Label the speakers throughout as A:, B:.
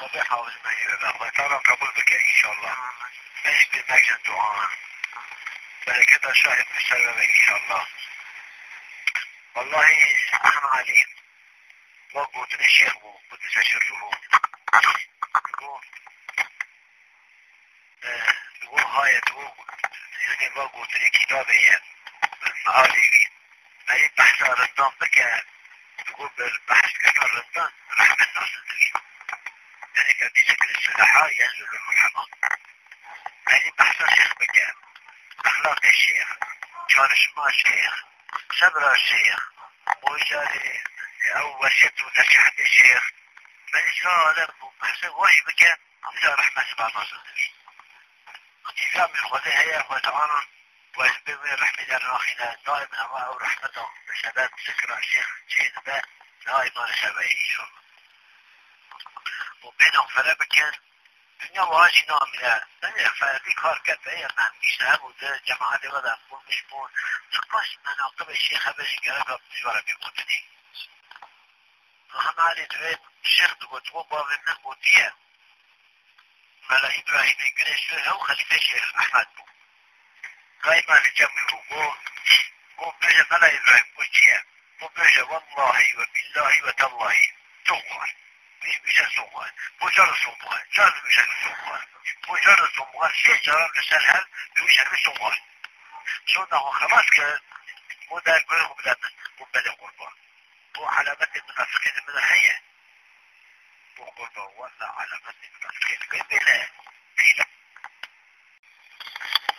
A: ربي حافظ معي الله تعالى قبول بك ان شاء الله ماشي بمجد دعاء بركة شاهد بالسبب ان شاء الله والله إحنا عليم وقوت الشيخ قدس سره يقول يقول هاي تقول يعني وقوت الكتابية المعالي ما يبحث رمضان بك تقول بالبحث كما رمضان رحمة الناس يعني كان بشكل السلاحة ينزل المحرمة يعني بحث الشيخ بك أخلاق الشيخ كان شما الشيخ صبر الشيخ وجاري أو وشت ونصيحة الشيخ. من سالم وبحث وحي بك إذا رحمة وتعالى إذا من خذها هي وتعالى ويسبب رحمة الراخلة دائما الله ورحمته بشباب ذكرى الشيخ شيخ ذا دائما شبابه إن شاء الله. وبينهم فلا بكان دنيا واجي ناملة فدي كار كانت هي ما يشتغل وده جماعة ولا مش مشمول تقاش مناقب الشيخ بس قرب بجوار بقدني هم علي دوين الشيخ تقول تقول بابا من قدية ملا إبراهيم قريش هو خليفة الشيخ أحمد بو دائما نجمعه بو بو بيجا ملا إبراهيم قدية بو بيجا والله وبالله وتالله تقوى مجرد سوموار جان سوموار سه جرام لسر هر بیشتر سوموار چون نه خلاص کرد و در گوه خوب دادن و بده قربان و علامت منافقین من الحیه و قربان والله علامت منافقین قبله قيل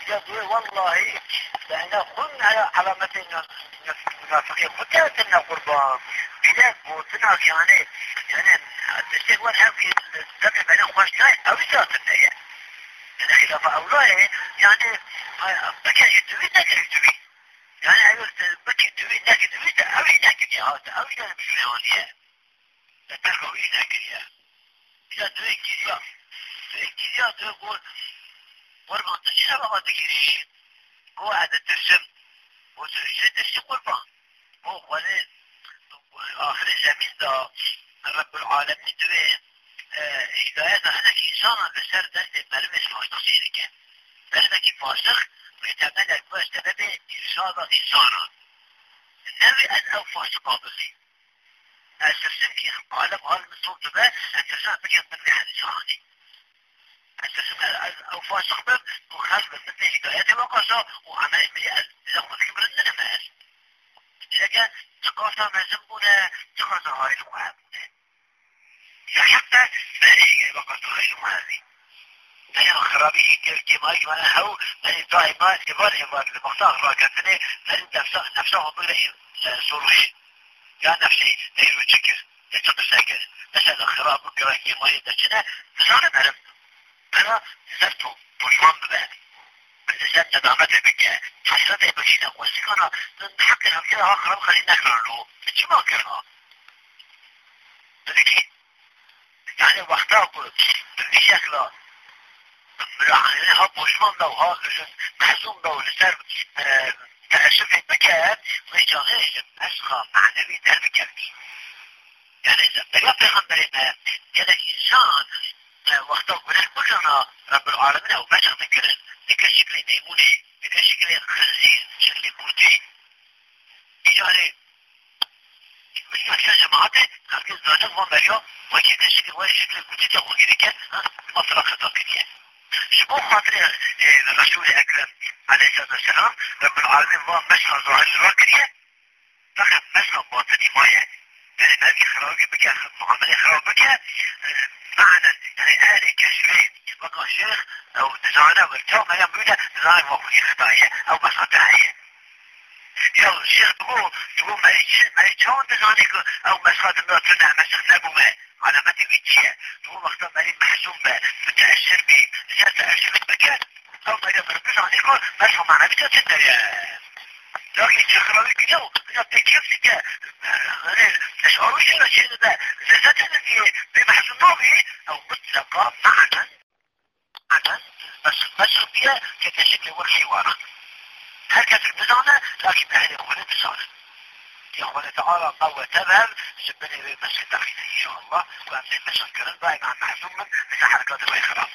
A: يقول والله لأن كنا علامة المنافقين قتلتنا قربان بلاد موتنا يعني يعني تستغل هم في الدفع بين خوش ناي أو ساتنا يعني؟ يعني خلاف اولاه يعني بكا يتوي ناك يتوي يعني أيوه بكا يتوي ناك يتوي اوي ناك يا هذا اوي ناك بسرعانية تتركوا إيش ناك يا؟ اذا توي كيريا توي كيريا توي قول قربان تجينا بابا تكيري هو هذا الترسم وترسم ترسم قربان هو قوانين دا رب العالمین دوی هدایت هنك إنسانا بسر دست مرمز فاسق سيرك مرمك فاسق محتمل يكون سبب إرشاد إنسانا نوي أن أو فاسق بخي أسرسم في عالم عالم الصوت به أسرسم بك من نحن إنساني. أسرسم أو فاسق به مخالف مثل هداية وقصة وعمل مليئة. إذا خذ كبرنا نفاس إذا كان ثقافة مزمونة غير مهمونة حتى فريق وقت غير مهمة أنا خرابي كما يجمع هو من دائما إبان إبان المختار راكتني من نفسه بغير سروش يا نفسي تيرو تشكر تشكر ساكر مثلا خراب كما كما يدشنا فصار مرم أنا زرته بجوان ببالي بالذات ندامته بك حسرته بكينا وسكنا نحقنا كده آخر خلينا نكرره مش ما كرنا يعني وقتها بشكل يعني ها بوشمان دو ها محزون دو لسر تأسف المكان ويجاغيش أسخى معنوي درب كبير يعني إذا بلا پیغمبرنا كان إنسان وقتا قلت بكرنا رب العالمين أو بشر ذكرن ذكر شكل ميمونة ذكر شكل خنزير شكل بوتي يعني مش مكسر جماعته خلق الزاجة وان بشا وكيف شكل وان شكل بوتي تقول كذلك مطلق خطا كذلك شبو خاطر الرسول الأكرم عليه الصلاة والسلام. رب العالمين وان مسنا ظاهر الراكرية فقط مسنا باطني مايا. يعني ما في خرابي بك معاملة خراب بك معنى يعني آلي كشفين. بقى الشيخ أو نزانة والتو ما يقول نزانة وقفي خطايا أو مسخطايا يا الشيخ تقول تقول ما ما يتشون نزانة أو مسخط مرتنا مسخ نبوة على مدى ويتشيا تقول وقتا ما لي محسوم متأثر بي إذا تأثر بمكان أو ما يبقى نزانة مسخ معنا بتأثر لكن شخراوي كده أنا بتكيف ده تشعروا شنو الشيء ده لذاتنا في بمحسن نوعي أو مطلقة معنى معنى بس بس فيها كشكل والحوار هكذا البزانة لكن أخواني بزانة يا أخواني تعالى الله وتبهم سبني بمسك داخل إن شاء الله. متشكرا دائما محسوما بس حركات الإخراج